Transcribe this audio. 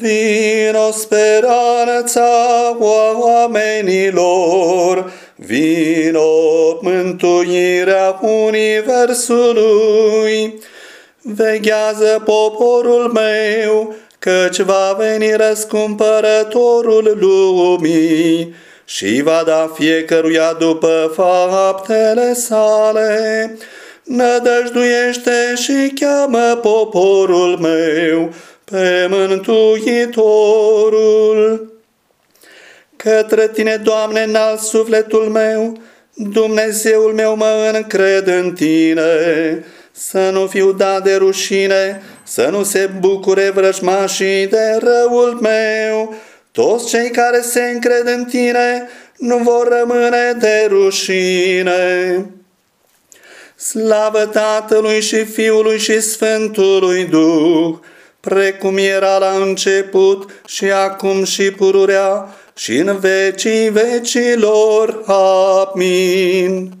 Vino speranța oamenilor, vino mântuirea universului. Veghează poporul meu, căci va veni răscumpărătorul lumii și va da fiecăruia după faptele sale. Nădăjduiește și cheamă poporul meu pe Mântuitorul. Către tine, Doamne, înalt sufletul meu, Dumnezeul meu mă încred în tine, să nu fiu dat de rușine, să nu se bucure vrăjmașii de răul meu. Toți cei care se încred în tine nu vor rămâne de rușine. Slavă Tatălui și Fiului și Sfântului Duh, precum era la început și acum și pururea și în vecii vecilor. Amin.